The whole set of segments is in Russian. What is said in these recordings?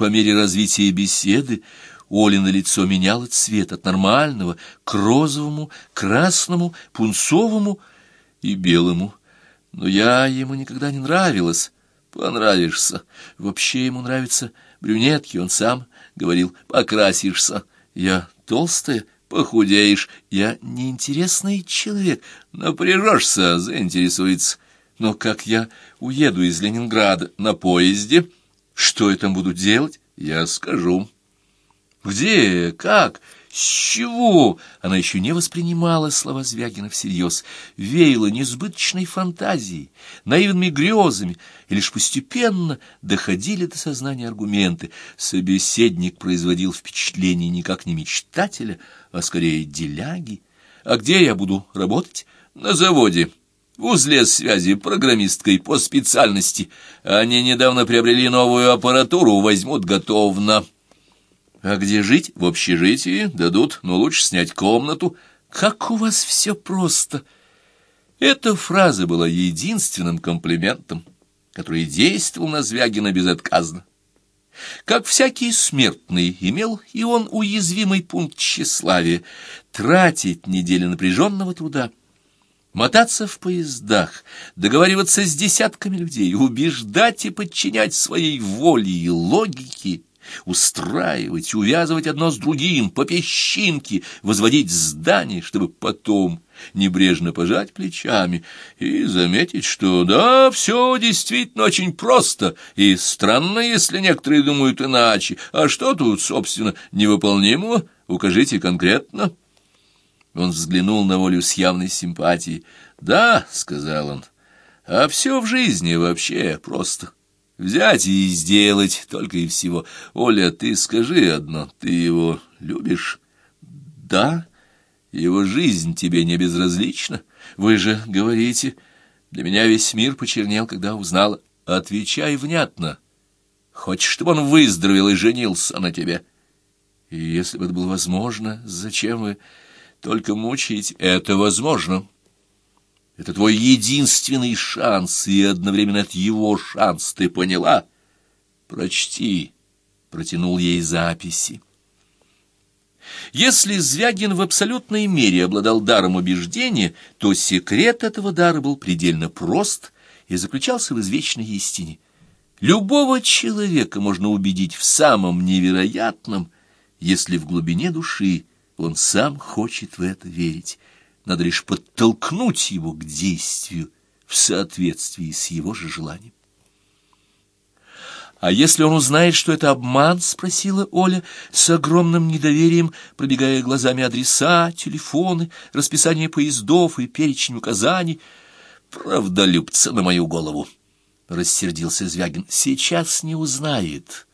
По мере развития беседы Олина лицо меняло цвет от нормального к розовому, красному, пунцовому и белому. Но я ему никогда не нравилась. Понравишься. Вообще ему нравятся брюнетки, он сам говорил, покрасишься. Я толстая, похудеешь. Я неинтересный человек. Напряжешься, заинтересуется. Но как я уеду из Ленинграда на поезде, что я там буду делать, я скажу. Где? Как? С чего? Она еще не воспринимала слова Звягина всерьез, веяла несбыточной фантазией, наивными грезами, и лишь постепенно доходили до сознания аргументы. Собеседник производил впечатление никак не мечтателя, а скорее деляги. А где я буду работать? На заводе. В узле связи программисткой по специальности. Они недавно приобрели новую аппаратуру, возьмут готовно. А где жить? В общежитии дадут, но лучше снять комнату. Как у вас все просто! Эта фраза была единственным комплиментом, который действовал на Звягина безотказно. Как всякий смертный, имел и он уязвимый пункт тщеславия — тратить недели напряженного труда, мотаться в поездах, договариваться с десятками людей, убеждать и подчинять своей воле и логике — устраивать, увязывать одно с другим, по песчинке, возводить здание, чтобы потом небрежно пожать плечами и заметить, что да, все действительно очень просто, и странно, если некоторые думают иначе, а что тут, собственно, невыполнимого, укажите конкретно. Он взглянул на Олю с явной симпатией. «Да», — сказал он, — «а все в жизни вообще просто». Взять и сделать только и всего. Оля, ты скажи одно, ты его любишь? Да, его жизнь тебе не безразлична. Вы же говорите, для меня весь мир почернел, когда узнала. Отвечай внятно. Хочешь, чтобы он выздоровел и женился на тебе? И если бы это было возможно, зачем вы только мучаете? Это возможно. Это твой единственный шанс, и одновременно это его шанс, ты поняла? Прочти, протянул ей записи. Если Звягин в абсолютной мере обладал даром убеждения, то секрет этого дара был предельно прост и заключался в извечной истине. Любого человека можно убедить в самом невероятном, если в глубине души он сам хочет в это верить. Надо лишь подтолкнуть его к действию в соответствии с его же желанием. «А если он узнает, что это обман?» — спросила Оля с огромным недоверием, пробегая глазами адреса, телефоны, расписание поездов и перечень указаний. «Правдолюбца на мою голову!» — рассердился Звягин. «Сейчас не узнает.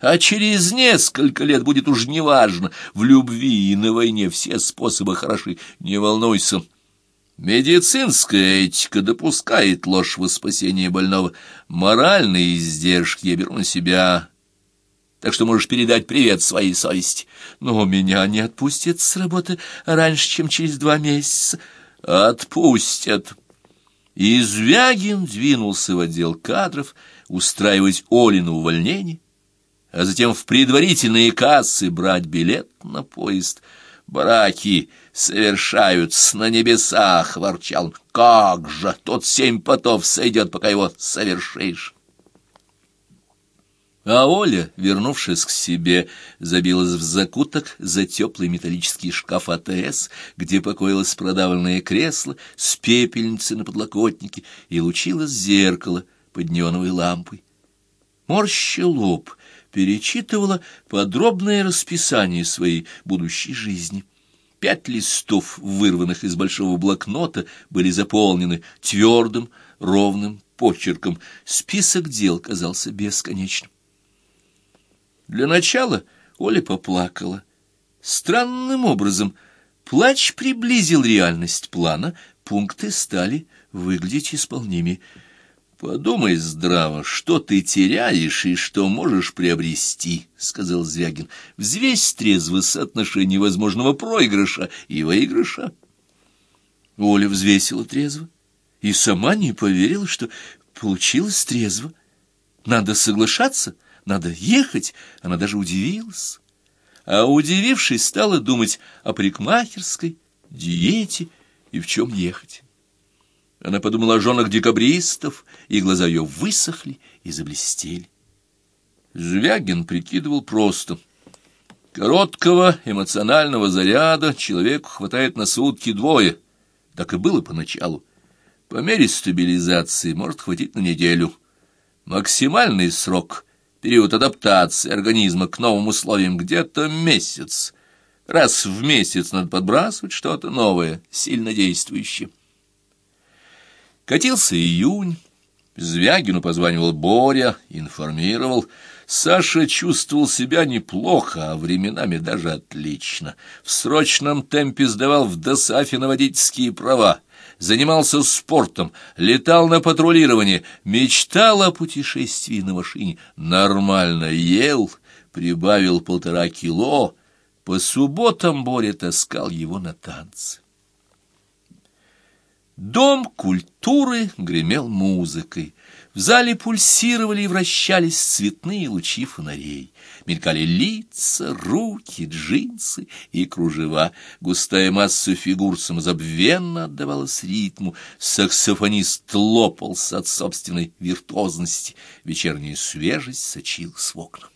А через несколько лет будет уж неважно. В любви и на войне все способы хороши. Не волнуйся. Медицинская этика допускает ложь во спасение больного. Моральные издержки я беру на себя. Так что можешь передать привет своей совести. Но меня не отпустят с работы раньше, чем через два месяца. Отпустят. И Звягин двинулся в отдел кадров устраивать Олину увольнение а затем в предварительные кассы брать билет на поезд. Браки совершаются на небесах, — ворчал он. Как же, тот семь потов сойдет, пока его совершишь. А Оля, вернувшись к себе, забилась в закуток за теплый металлический шкаф АТС, где покоилось продавленное кресло с пепельницей на подлокотнике и лучилось зеркало под неоновой лампой. Морщил лоб, перечитывала подробное расписание своей будущей жизни. Пять листов, вырванных из большого блокнота, были заполнены твердым, ровным почерком. Список дел казался бесконечным. Для начала Оля поплакала. Странным образом плач приблизил реальность плана, пункты стали выглядеть исполнимее. «Подумай здраво, что ты теряешь и что можешь приобрести», — сказал Звягин. «Взвесь трезво соотношение возможного проигрыша и выигрыша». Оля взвесила трезво и сама не поверила, что получилось трезво. Надо соглашаться, надо ехать, она даже удивилась. А удивившись, стала думать о парикмахерской, диете и в чем ехать. Она подумала о женах декабристов, и глаза ее высохли и заблестели. Звягин прикидывал просто. Короткого эмоционального заряда человеку хватает на сутки двое. Так и было поначалу. По мере стабилизации может хватить на неделю. Максимальный срок, период адаптации организма к новым условиям где-то месяц. Раз в месяц надо подбрасывать что-то новое, сильно действующее. Катился июнь. Звягину позванивал Боря, информировал. Саша чувствовал себя неплохо, а временами даже отлично. В срочном темпе сдавал в ДОСАФе на водительские права, занимался спортом, летал на патрулирование, мечтал о путешествии на машине, нормально ел, прибавил полтора кило. По субботам Боря таскал его на танцы. Дом культуры гремел музыкой. В зале пульсировали и вращались цветные лучи фонарей. Мелькали лица, руки, джинсы и кружева. Густая масса фигур самозабвенно отдавалась ритму. Саксофонист лопался от собственной виртуозности. Вечерняя свежесть сочилась в окна.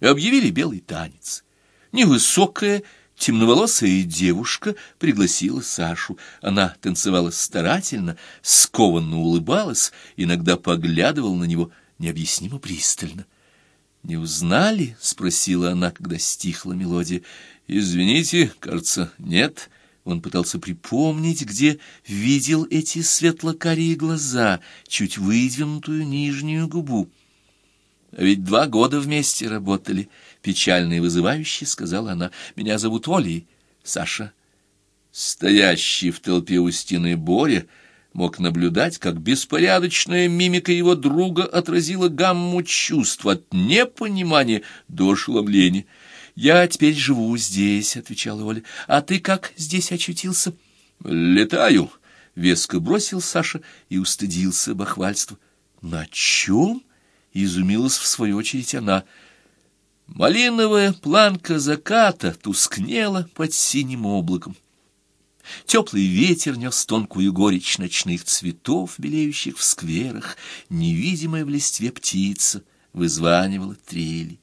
Объявили белый танец. Невысокая, темноволосая девушка пригласила Сашу. Она танцевала старательно, скованно улыбалась, иногда поглядывала на него необъяснимо пристально. «Не узнали?» — спросила она, когда стихла мелодия. «Извините, кажется, нет». Он пытался припомнить, где видел эти светло-карие глаза, чуть выдвинутую нижнюю губу. Ведь два года вместе работали, — печально и вызывающе сказала она. Меня зовут Олей, Саша. Стоящий в толпе у стены Боря мог наблюдать, как беспорядочная мимика его друга отразила гамму чувств от непонимания до ошеломления. «Я теперь живу здесь», — отвечала Оля. «А ты как здесь очутился?» «Летаю», — веско бросил Саша и устыдился бахвальства. «На чем?» Изумилась в свою очередь она. Малиновая планка заката тускнела под синим облаком. Теплый ветер нес тонкую горечь ночных цветов, белеющих в скверах, невидимая в листве птица вызванивала трели.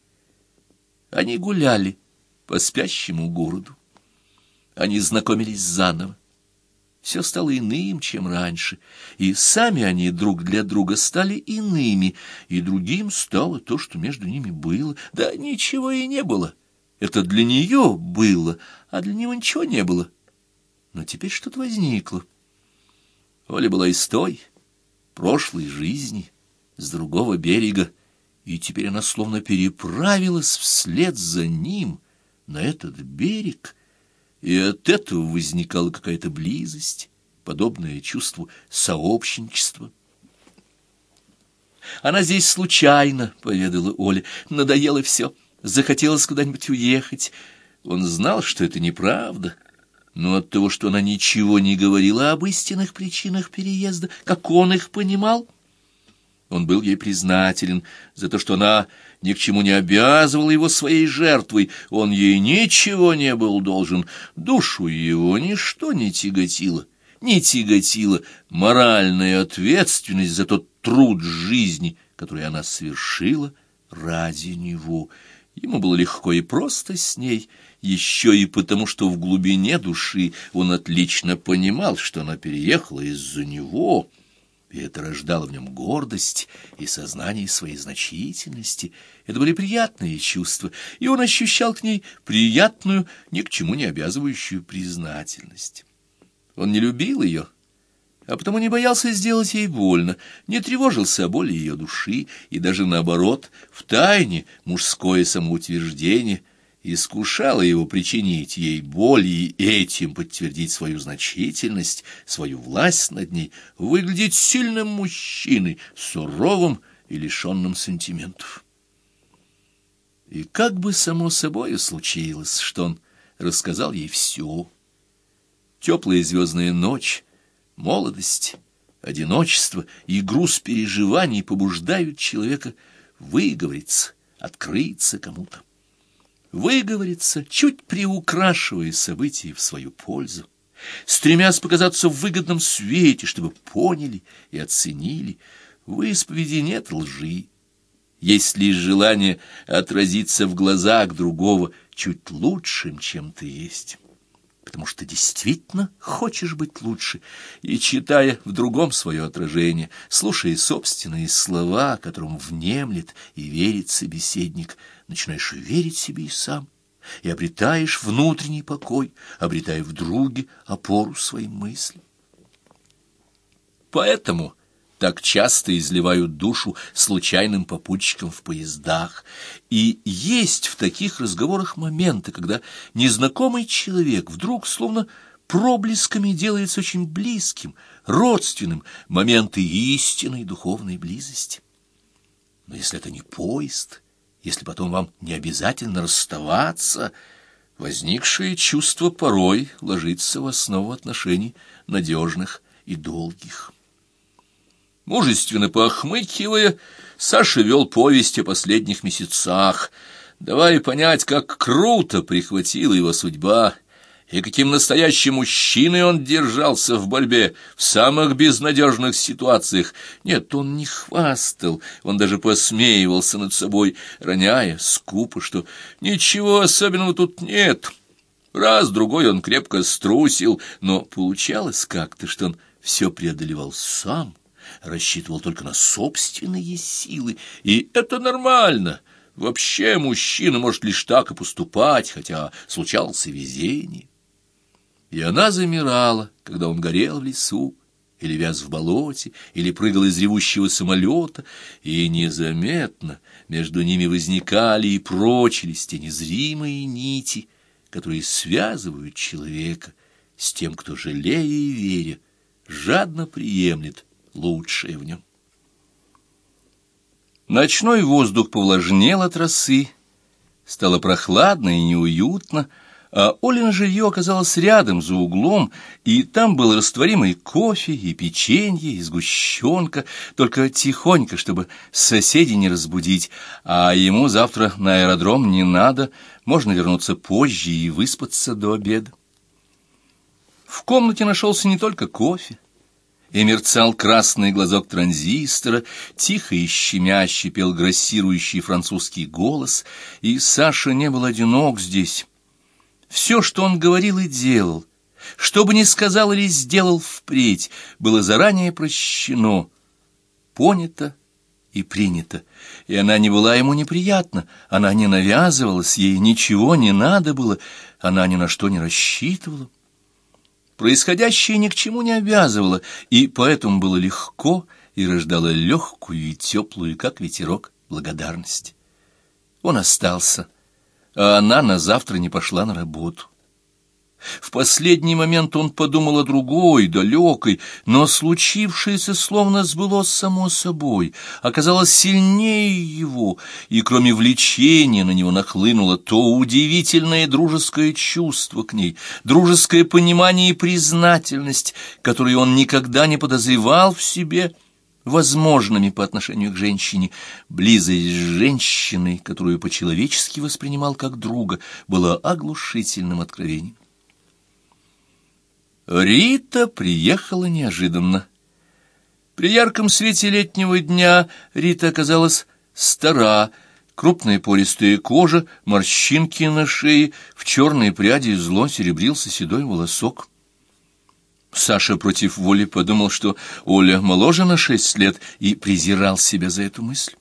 Они гуляли по спящему городу. Они знакомились заново все стало иным, чем раньше, и сами они друг для друга стали иными, и другим стало то, что между ними было. Да ничего и не было. Это для нее было, а для него ничего не было. Но теперь что-то возникло. Оля была из той, прошлой жизни, с другого берега, и теперь она словно переправилась вслед за ним на этот берег — и от этого возникала какая-то близость, подобное чувству сообщничества. «Она здесь случайно», — поведала Оля, — «надоело все, захотелось куда-нибудь уехать». Он знал, что это неправда, но от того, что она ничего не говорила об истинных причинах переезда, как он их понимал, он был ей признателен за то, что она ни к чему не обязывал его своей жертвой, он ей ничего не был должен, душу его ничто не тяготило, не тяготила моральная ответственность за тот труд жизни, который она совершила ради него. Ему было легко и просто с ней, еще и потому, что в глубине души он отлично понимал, что она переехала из-за него — и это рождало в нем гордость и сознание своей значительности. Это были приятные чувства, и он ощущал к ней приятную, ни к чему не обязывающую признательность. Он не любил ее, а потому не боялся сделать ей больно, не тревожился о боли ее души, и даже наоборот, в тайне мужское самоутверждение — искушала его причинить ей боль и этим подтвердить свою значительность, свою власть над ней, выглядеть сильным мужчиной, суровым и лишенным сантиментов. И как бы само собой случилось, что он рассказал ей все. Теплая звездная ночь, молодость, одиночество и груз переживаний побуждают человека выговориться, открыться кому-то. Выговориться, чуть приукрашивая события в свою пользу, стремясь показаться в выгодном свете, чтобы поняли и оценили. В исповеди нет лжи. Есть лишь желание отразиться в глазах другого чуть лучшим, чем ты есть потому что действительно хочешь быть лучше, и, читая в другом свое отражение, слушая собственные слова, которым внемлет и верит собеседник, начинаешь верить себе и сам, и обретаешь внутренний покой, обретая в друге опору своим мыслям. Поэтому так часто изливают душу случайным попутчикам в поездах. И есть в таких разговорах моменты, когда незнакомый человек вдруг словно проблесками делается очень близким, родственным, моменты истинной духовной близости. Но если это не поезд, если потом вам не обязательно расставаться, возникшее чувство порой ложится в основу отношений надежных и долгих. Мужественно похмыкивая, Саша вел повесть о последних месяцах, давая понять, как круто прихватила его судьба, и каким настоящим мужчиной он держался в борьбе в самых безнадежных ситуациях. Нет, он не хвастал, он даже посмеивался над собой, роняя скупо, что ничего особенного тут нет. Раз-другой он крепко струсил, но получалось как-то, что он все преодолевал сам рассчитывал только на собственные силы, и это нормально. Вообще мужчина может лишь так и поступать, хотя случалось везение. И она замирала, когда он горел в лесу, или вяз в болоте, или прыгал из ревущего самолета, и незаметно между ними возникали и прочились те незримые нити, которые связывают человека с тем, кто, жалея и веря, жадно приемлет лучшее в нем. Ночной воздух повлажнел от росы, стало прохладно и неуютно, а Олина жилье оказалось рядом, за углом, и там был растворимый кофе, и печенье, и сгущенка, только тихонько, чтобы соседей не разбудить, а ему завтра на аэродром не надо, можно вернуться позже и выспаться до обеда. В комнате нашелся не только кофе, и мерцал красный глазок транзистора, тихо и щемяще пел грассирующий французский голос, и Саша не был одинок здесь. Все, что он говорил и делал, что бы ни сказал или сделал впредь, было заранее прощено, понято и принято, и она не была ему неприятна, она не навязывалась, ей ничего не надо было, она ни на что не рассчитывала. Происходящее ни к чему не обязывало, и поэтому было легко и рождало легкую и теплую, как ветерок, благодарность. Он остался, а она на завтра не пошла на работу. В последний момент он подумал о другой, далекой, но случившееся словно сбылось само собой, оказалось сильнее его, и кроме влечения на него нахлынуло то удивительное дружеское чувство к ней, дружеское понимание и признательность, которые он никогда не подозревал в себе, возможными по отношению к женщине. Близость с женщиной, которую по-человечески воспринимал как друга, была оглушительным откровением. Рита приехала неожиданно. При ярком свете летнего дня Рита оказалась стара, крупная пористая кожа, морщинки на шее, в черной пряди зло серебрился седой волосок. Саша против воли подумал, что Оля моложе на шесть лет, и презирал себя за эту мысль.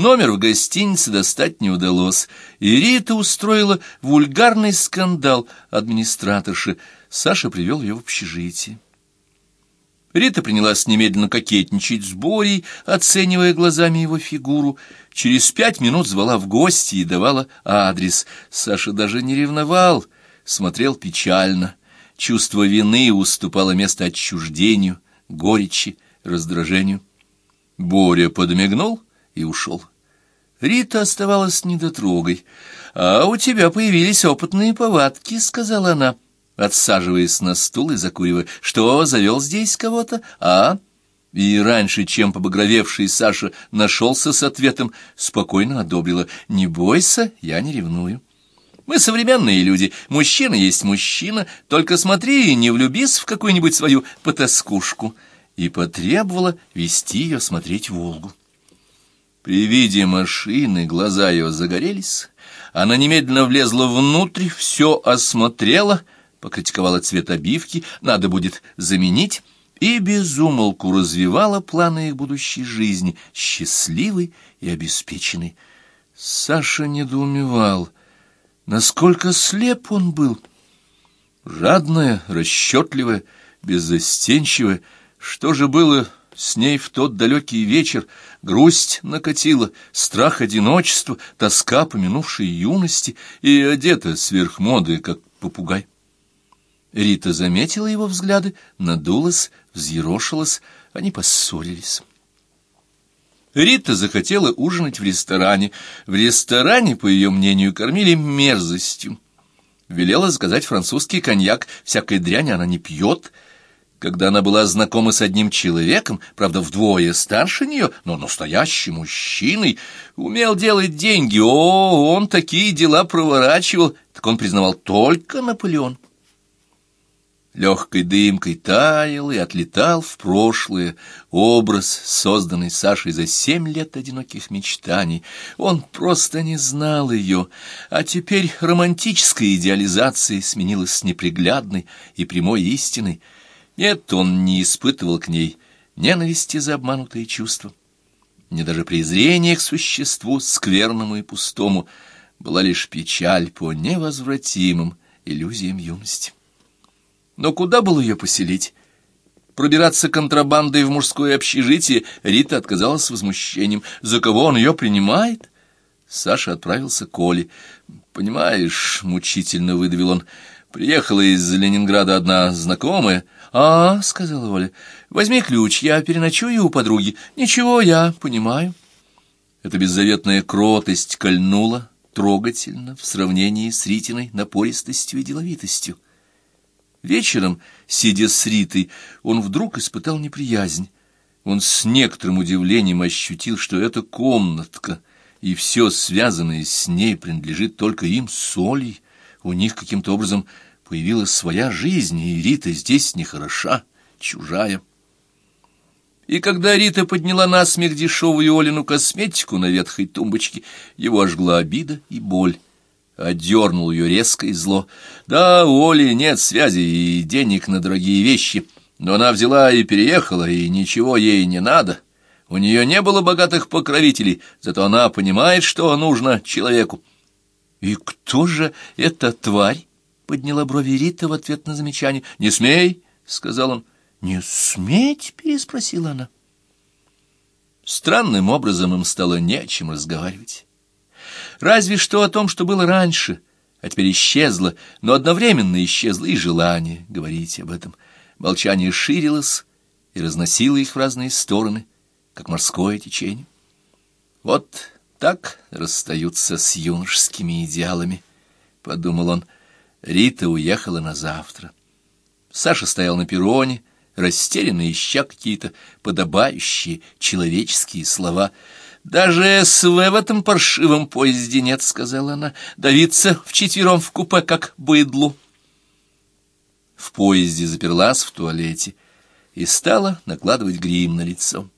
Номер в гостинице достать не удалось, и Рита устроила вульгарный скандал администраторши. Саша привел ее в общежитие. Рита принялась немедленно кокетничать с Борей, оценивая глазами его фигуру. Через пять минут звала в гости и давала адрес. Саша даже не ревновал, смотрел печально. Чувство вины уступало место отчуждению, горечи, раздражению. Боря подмигнул и ушел. Рита оставалась недотрогой. «А у тебя появились опытные повадки», — сказала она, отсаживаясь на стул и закуривая. «Что, завел здесь кого-то, а?» И раньше, чем побагровевший Саша нашелся с ответом, спокойно одобрила. «Не бойся, я не ревную». Мы современные люди, мужчина есть мужчина, только смотри и не влюбись в какую-нибудь свою потаскушку. И потребовала вести ее смотреть Волгу. При виде машины глаза ее загорелись, она немедленно влезла внутрь, все осмотрела, покритиковала цвет обивки, надо будет заменить, и безумолку развивала планы их будущей жизни, счастливой и обеспеченной. Саша недоумевал — Насколько слеп он был! Жадная, расчетливая, беззастенчивая. Что же было с ней в тот далекий вечер? Грусть накатила, страх одиночества, тоска по минувшей юности и одета сверх моды, как попугай. Рита заметила его взгляды, надулась, взъерошилась, они поссорились. Рита захотела ужинать в ресторане. В ресторане, по ее мнению, кормили мерзостью. Велела заказать французский коньяк, всякой дряни она не пьет. Когда она была знакома с одним человеком, правда, вдвое старше нее, но настоящим мужчиной, умел делать деньги, о, он такие дела проворачивал, так он признавал только Наполеон легкой дымкой таял и отлетал в прошлое образ, созданный Сашей за семь лет одиноких мечтаний. Он просто не знал ее, а теперь романтическая идеализация сменилась с неприглядной и прямой истиной. Нет, он не испытывал к ней ненависти за обманутые чувства, не даже презрения к существу скверному и пустому, была лишь печаль по невозвратимым иллюзиям юности. Но куда было ее поселить? Пробираться контрабандой в мужское общежитие Рита отказалась с возмущением. За кого он ее принимает? Саша отправился к Оле. «Понимаешь», — мучительно выдавил он, — «приехала из Ленинграда одна знакомая». «А, — сказала Оля, — возьми ключ, я переночую у подруги. Ничего, я понимаю». Эта беззаветная кротость кольнула трогательно в сравнении с Ритиной напористостью и деловитостью. Вечером, сидя с Ритой, он вдруг испытал неприязнь. Он с некоторым удивлением ощутил, что эта комнатка и все связанное с ней принадлежит только им с Олей. У них каким-то образом появилась своя жизнь, и Рита здесь нехороша, чужая. И когда Рита подняла на смех дешевую Олину косметику на ветхой тумбочке, его ожгла обида и боль одернул ее резко и зло. Да, у Оли нет связи и денег на дорогие вещи, но она взяла и переехала, и ничего ей не надо. У нее не было богатых покровителей, зато она понимает, что нужно человеку. — И кто же эта тварь? — подняла брови Рита в ответ на замечание. — Не смей, — сказал он. — Не сметь? — переспросила она. Странным образом им стало не о чем разговаривать. Разве что о том, что было раньше, а теперь исчезло, но одновременно исчезло и желание говорить об этом. Молчание ширилось и разносило их в разные стороны, как морское течение. Вот так расстаются с юношескими идеалами, — подумал он. Рита уехала на завтра. Саша стоял на перроне, растерянно ища какие-то подобающие человеческие слова — «Даже СВ в этом паршивом поезде нет», — сказала она. «Давиться вчетвером в купе, как быдлу». В поезде заперлась в туалете и стала накладывать грим на лицо.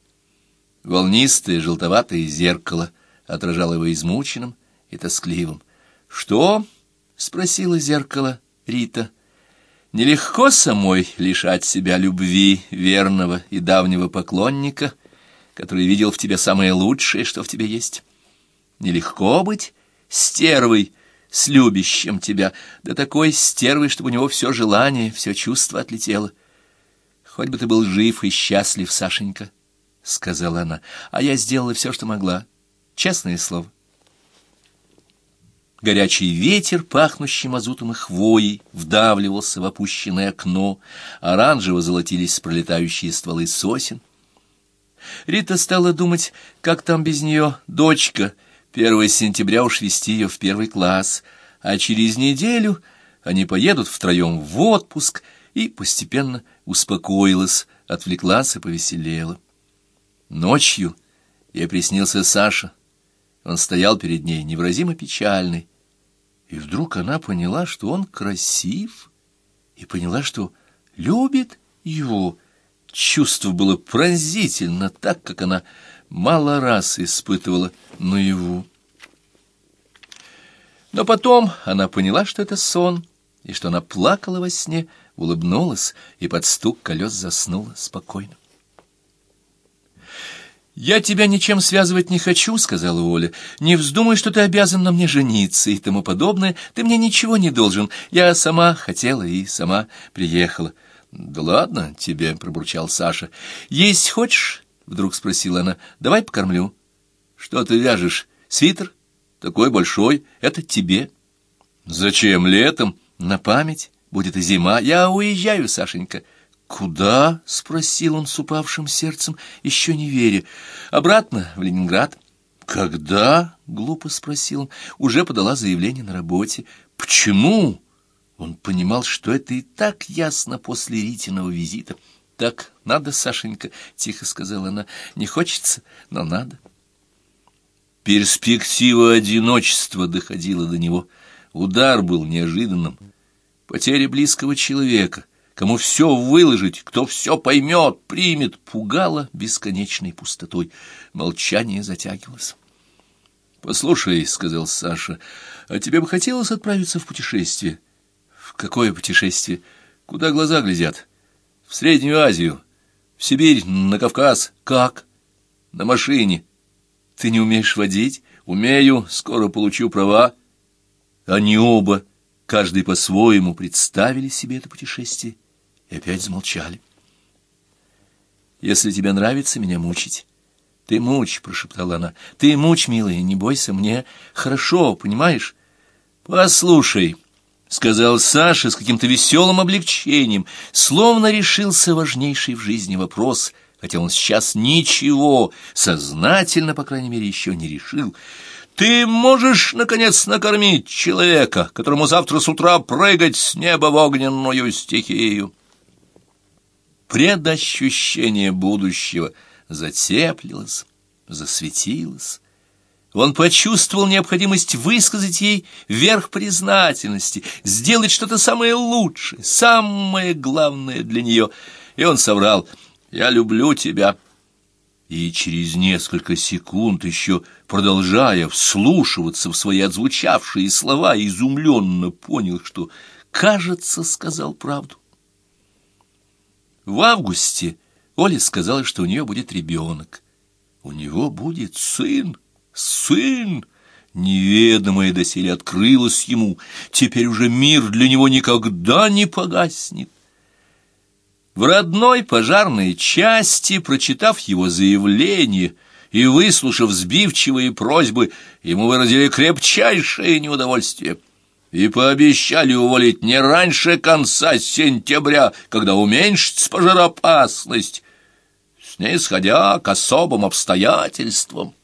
Волнистое желтоватое зеркало отражало его измученным и тоскливым. «Что?» — спросила зеркало Рита. «Нелегко самой лишать себя любви верного и давнего поклонника» который видел в тебе самое лучшее, что в тебе есть. Нелегко быть стервой, с любящим тебя, да такой стервой, чтобы у него все желание, все чувство отлетело. Хоть бы ты был жив и счастлив, Сашенька, — сказала она, — а я сделала все, что могла. Честное слово. Горячий ветер, пахнущий мазутом и хвоей, вдавливался в опущенное окно, оранжево золотились пролетающие стволы сосен — Рита стала думать, как там без нее дочка. 1 сентября уж вести ее в первый класс, а через неделю они поедут втроем в отпуск, и постепенно успокоилась, отвлеклась и повеселела. Ночью ей приснился Саша. Он стоял перед ней, невыразимо печальный. И вдруг она поняла, что он красив, и поняла, что любит его. Чувство было пронзительно, так как она мало раз испытывала наяву. Но потом она поняла, что это сон, и что она плакала во сне, улыбнулась и под стук колес заснула спокойно. «Я тебя ничем связывать не хочу», — сказала Оля. «Не вздумай, что ты обязан на мне жениться и тому подобное. Ты мне ничего не должен. Я сама хотела и сама приехала». «Да ладно тебе», — пробурчал Саша. «Есть хочешь?» — вдруг спросила она. «Давай покормлю». «Что ты вяжешь? Свитер? Такой большой. Это тебе». «Зачем летом?» «На память. Будет и зима. Я уезжаю, Сашенька». «Куда?» — спросил он с упавшим сердцем, еще не веря. «Обратно, в Ленинград». «Когда?» — глупо спросил он. «Уже подала заявление на работе». «Почему?» Он понимал, что это и так ясно после Ритиного визита. «Так надо, Сашенька», — тихо сказала она. «Не хочется, но надо». Перспектива одиночества доходила до него. Удар был неожиданным. Потеря близкого человека — кому все выложить, кто все поймет, примет, пугало бесконечной пустотой. Молчание затягивалось. «Послушай», — сказал Саша, — «а тебе бы хотелось отправиться в путешествие?» «В какое путешествие? Куда глаза глядят?» «В Среднюю Азию, в Сибирь, на Кавказ. Как?» «На машине». «Ты не умеешь водить?» «Умею, скоро получу права». Они оба, каждый по-своему, представили себе это путешествие и опять замолчали. «Если тебе нравится меня мучить, ты мучь», — прошептала она. «Ты мучь, милая, не бойся, мне хорошо, понимаешь?» «Послушай», — сказал Саша с каким-то веселым облегчением, словно решился важнейший в жизни вопрос, хотя он сейчас ничего, сознательно, по крайней мере, еще не решил. «Ты можешь, наконец, накормить человека, которому завтра с утра прыгать с неба в огненную стихию?» Предощущение будущего затеплилось, засветилось. Он почувствовал необходимость высказать ей верх признательности, сделать что-то самое лучшее, самое главное для нее. И он соврал «Я люблю тебя». И через несколько секунд, еще продолжая вслушиваться в свои отзвучавшие слова, изумленно понял, что, кажется, сказал правду. В августе Оля сказала, что у нее будет ребенок. У него будет сын, сын! Неведомое доселе открылось ему, теперь уже мир для него никогда не погаснет. В родной пожарной части, прочитав его заявление и выслушав сбивчивые просьбы, ему выразили крепчайшее неудовольствие — и пообещали уволить не раньше конца сентября, когда уменьшится пожароопасность, снисходя к особым обстоятельствам.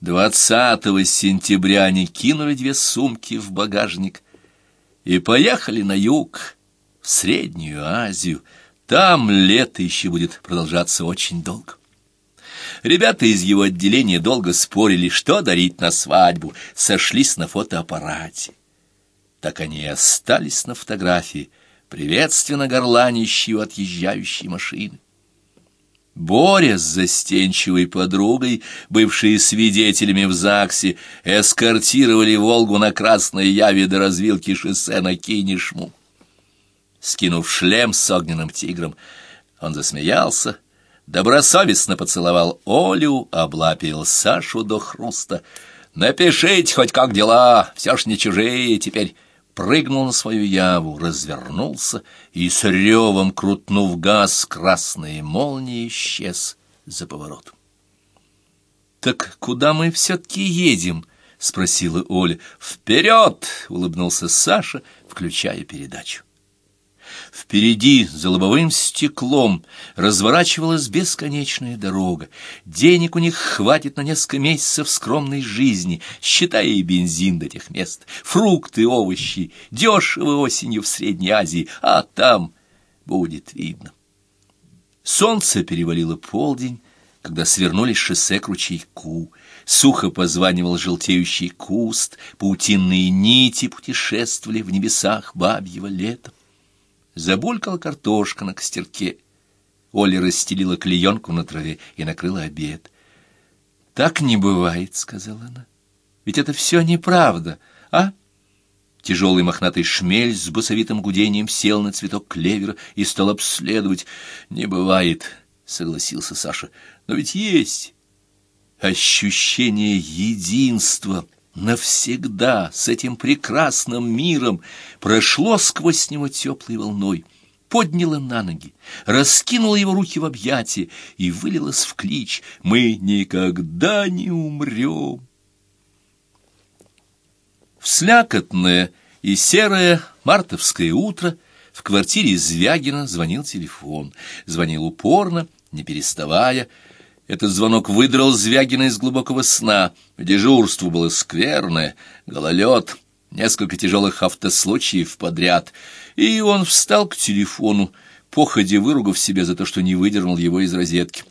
Двадцатого сентября они кинули две сумки в багажник и поехали на юг, в Среднюю Азию. Там лето еще будет продолжаться очень долго. Ребята из его отделения долго спорили, что дарить на свадьбу, сошлись на фотоаппарате. Так они и остались на фотографии, приветственно горланищей отъезжающей машины. Боря с застенчивой подругой, бывшие свидетелями в ЗАГСе, эскортировали «Волгу» на Красной Яве до развилки шоссе на Кинешму. Скинув шлем с огненным тигром, он засмеялся, добросовестно поцеловал Олю, облапил Сашу до хруста. «Напишите хоть как дела, все ж не чужие теперь». Прыгнул на свою яву, развернулся и с ревом, крутнув газ, красные молнии исчез за поворотом. «Так куда мы все-таки едем?» — спросила Оля. «Вперед!» — улыбнулся Саша, включая передачу. Впереди, за лобовым стеклом, разворачивалась бесконечная дорога. Денег у них хватит на несколько месяцев скромной жизни, считая и бензин до тех мест. Фрукты, овощи, дешево осенью в Средней Азии, а там будет видно. Солнце перевалило полдень, когда свернули с шоссе к ручейку. Сухо позванивал желтеющий куст, паутинные нити путешествовали в небесах бабьего лета. Забулькала картошка на костерке. Оля расстелила клеенку на траве и накрыла обед. «Так не бывает», — сказала она. «Ведь это все неправда, а?» Тяжелый мохнатый шмель с басовитым гудением сел на цветок клевера и стал обследовать. «Не бывает», — согласился Саша. «Но ведь есть ощущение единства» навсегда с этим прекрасным миром прошло сквозь него теплой волной, подняло на ноги, раскинуло его руки в объятия и вылилось в клич «Мы никогда не умрем». В слякотное и серое мартовское утро в квартире Звягина звонил телефон. Звонил упорно, не переставая, этот звонок выдрал Звягина из глубокого сна. Дежурство было скверное, гололед, несколько тяжелых автослучаев подряд. И он встал к телефону, походе выругав себя за то, что не выдернул его из розетки.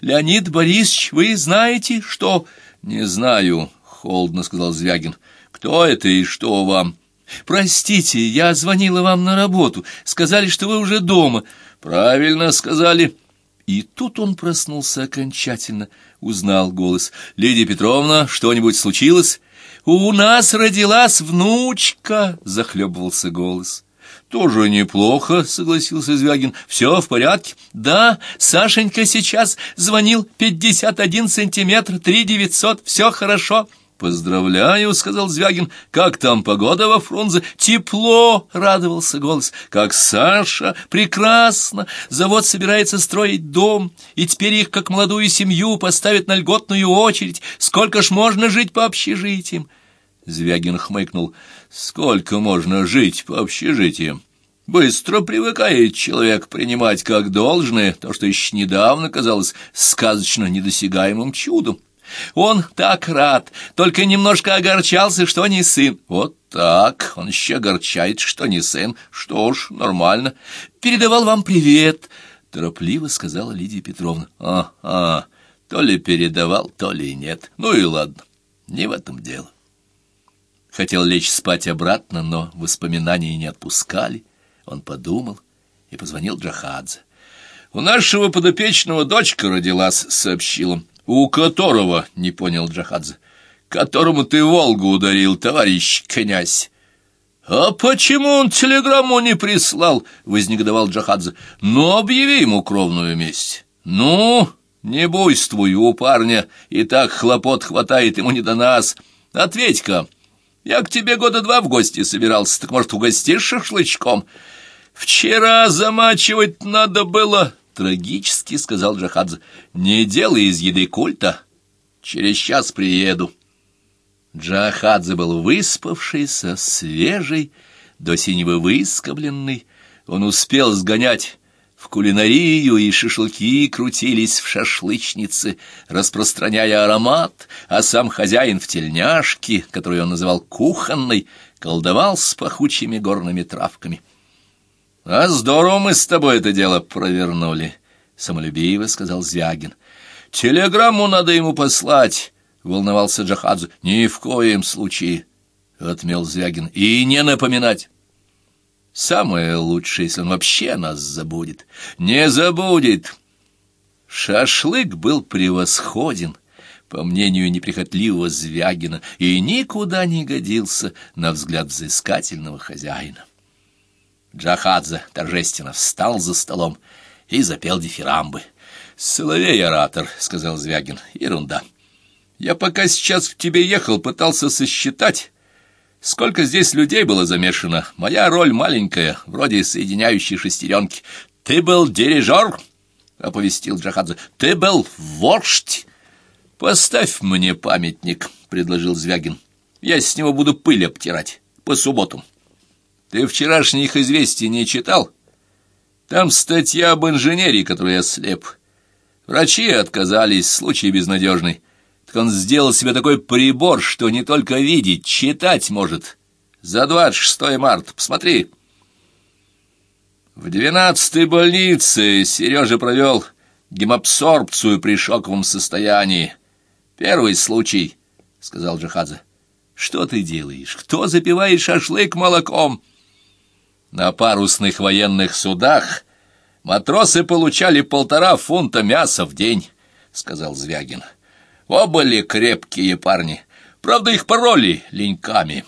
«Леонид Борисович, вы знаете, что...» «Не знаю», — холодно сказал Звягин. «Кто это и что вам?» «Простите, я звонила вам на работу. Сказали, что вы уже дома». «Правильно сказали». И тут он проснулся окончательно, узнал голос. «Лидия Петровна, что-нибудь случилось?» «У нас родилась внучка!» — захлебывался голос. «Тоже неплохо», — согласился Звягин. «Все в порядке?» «Да, Сашенька сейчас звонил. Пятьдесят один сантиметр, три девятьсот. Все хорошо». «Поздравляю», — сказал Звягин. «Как там погода во Фрунзе?» «Тепло», — радовался голос. «Как Саша! Прекрасно! Завод собирается строить дом, и теперь их, как молодую семью, поставят на льготную очередь. Сколько ж можно жить по общежитиям?» Звягин хмыкнул. «Сколько можно жить по общежитиям?» Быстро привыкает человек принимать как должное то, что еще недавно казалось сказочно недосягаемым чудом. Он так рад, только немножко огорчался, что не сын. Вот так, он еще огорчает, что не сын. Что ж, нормально. Передавал вам привет, торопливо сказала Лидия Петровна. А, а, то ли передавал, то ли нет. Ну и ладно, не в этом дело. Хотел лечь спать обратно, но воспоминания не отпускали. Он подумал и позвонил Джахадзе. «У нашего подопечного дочка родилась», — сообщил он. «У которого?» — не понял Джахадзе. «Которому ты Волгу ударил, товарищ князь». «А почему он телеграмму не прислал?» — вознегодовал Джахадзе. «Ну, объяви ему кровную месть. Ну, не буйствуй, у парня и так хлопот хватает ему не до нас. Ответь-ка, я к тебе года два в гости собирался, так, может, угостишь шашлычком? Вчера замачивать надо было...» Трагически сказал Джахадзе. Не делай из еды культа. Через час приеду. Джахадзе был выспавшийся, свежий, до синего выскобленный. Он успел сгонять в кулинарию, и шашлыки крутились в шашлычнице, распространяя аромат, а сам хозяин в тельняшке, которую он называл кухонной, колдовал с пахучими горными травками. — А здорово мы с тобой это дело провернули, — самолюбиво сказал Звягин. — Телеграмму надо ему послать, — волновался Джахадзе. — Ни в коем случае, — отмел Звягин, — и не напоминать. Самое лучшее, если он вообще нас забудет. Не забудет. Шашлык был превосходен, по мнению неприхотливого Звягина, и никуда не годился на взгляд взыскательного хозяина. Джахадзе торжественно встал за столом и запел дифирамбы. «Соловей-оратор», — сказал Звягин, — «ерунда. Я пока сейчас к тебе ехал, пытался сосчитать, сколько здесь людей было замешано. Моя роль маленькая, вроде соединяющей шестеренки. Ты был дирижер?» — оповестил Джахадзе. «Ты был вождь!» «Поставь мне памятник», — предложил Звягин. «Я с него буду пыль обтирать по субботам». Ты вчерашних известий не читал? Там статья об инженере, который ослеп. Врачи отказались, случай безнадежный. Так он сделал себе такой прибор, что не только видеть, читать может. За 26 марта, посмотри. В двенадцатой больнице Сережа провел гемабсорбцию при шоковом состоянии. Первый случай, — сказал Джахадзе. Что ты делаешь? Кто запивает шашлык молоком? На парусных военных судах матросы получали полтора фунта мяса в день, — сказал Звягин. Оба ли крепкие парни. Правда, их пороли леньками.